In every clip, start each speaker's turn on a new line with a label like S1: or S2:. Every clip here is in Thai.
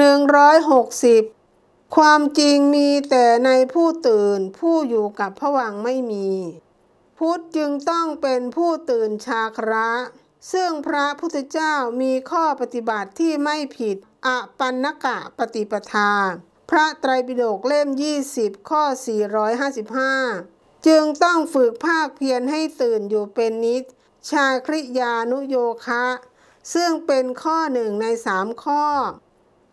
S1: 160 ความจริงมีแต่ในผู้ตื่นผู้อยู่กับผวังไม่มี พุทธจึงต้องเป็นผู้ตื่นชาคระ ซึ่งพระพุทธเจ้ามีข้อปฏิบัติที่ไม่ผิดอปันนกะปฏิปทา พระไตรปิฎกเล่ม 20 ข้อ 455 จึงต้องฝึกภาคเพียรให้ตื่นอยู่เป็นนิด ชาคริยานุโยคะ ซึ่งเป็นข้อหนึ่งในสามข้อ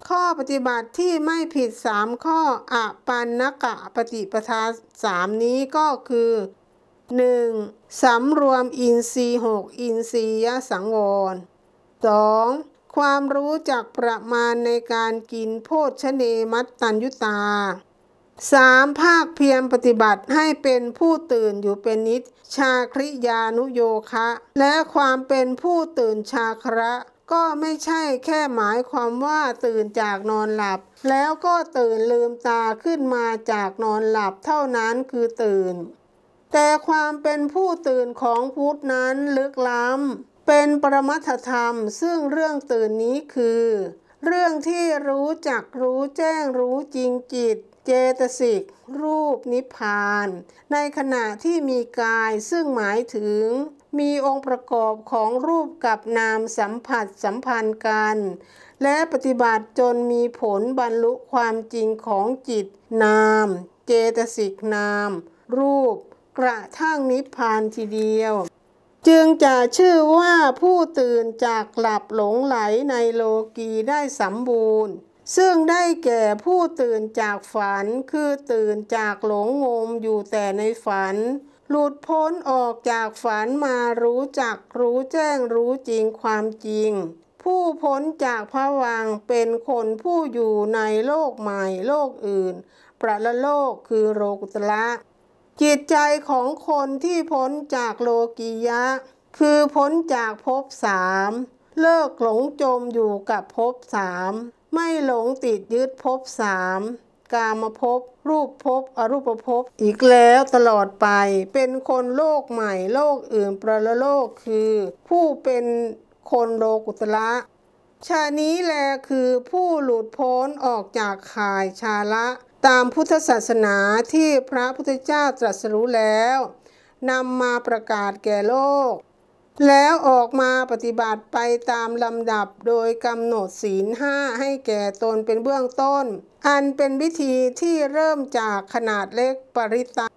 S1: ข้อปฏิบัติที่ไม่ผิดสามข้ออปันนกะปฏิปทาสามนี้ก็คือ 1. สำรวมอินทรีย์หกอินทรียสังวร 2. ความรู้จักประมาณในการกินโภชเนมัตตัญยุตา 3. ภาคเพียรปฏิบัติให้เป็นผู้ตื่นอยู่เป็นนิดชาคริยานุโยคะ และความเป็นผู้ตื่นชาคระ ก็ไม่ใช่แค่หมายความว่าตื่นจากนอนหลับ แล้วก็ตื่นลืมตาขึ้นมาจากนอนหลับเท่านั้นคือตื่น แต่ความเป็นผู้ตื่นของพุทธนั้นลึกล้ำเป็นปรมัตถธรรมซึ่งเรื่องตื่นนี้คือ ที่รู้จักรู้แจ้งรู้จริงจิต เจตสิก รูปนิพพาน ในขณะที่มีกายซึ่งหมายถึง มีองค์ประกอบของรูปกับนามสัมผัสสัมพันธ์กัน และปฏิบัติจนมีผลบรรลุความจริงของจิตนาม เจตสิกนาม รูป กระทั่งนิพพานทีเดียว จึงจะชื่อว่าผู้ตื่นจากหลับหลงไหลในโลกีได้สมบูรณ์ ซึ่งได้แก่ผู้ตื่นจากฝันคือตื่นจากหลงงมอยู่แต่ในฝัน หลุดพ้นออกจากฝันมารู้จักรู้แจ้งรู้จริงความจริง ผู้พ้นจากภวังเป็นคนผู้อยู่ในโลกใหม่โลกอื่น ประละโลกคือโลกุตละ จิตใจของคนที่พ้นจากโลกียะ คือพ้นจากภพสามเลิกหลงจมอยู่กับภพสามไม่หลงติดยึดภพสามกามภพรูปภพอรูปภพอีกแล้วตลอดไป เป็นคนโลกใหม่โลกอื่นประละโลกคือ ผู้เป็นคนโลกุตละ ชานี้แลคือผู้หลุดพ้นออกจากข่ายชาละ ตามพุทธศาสนาที่พระพุทธเจ้าตรัสรู้แล้วนำมาประกาศแก่โลก แล้วออกมาปฏิบัติไปตามลำดับโดยกำหนดศีลห้าให้แก่ตนเป็นเบื้องต้น อันเป็นวิธีที่เริ่มจากขนาดเล็กปริตา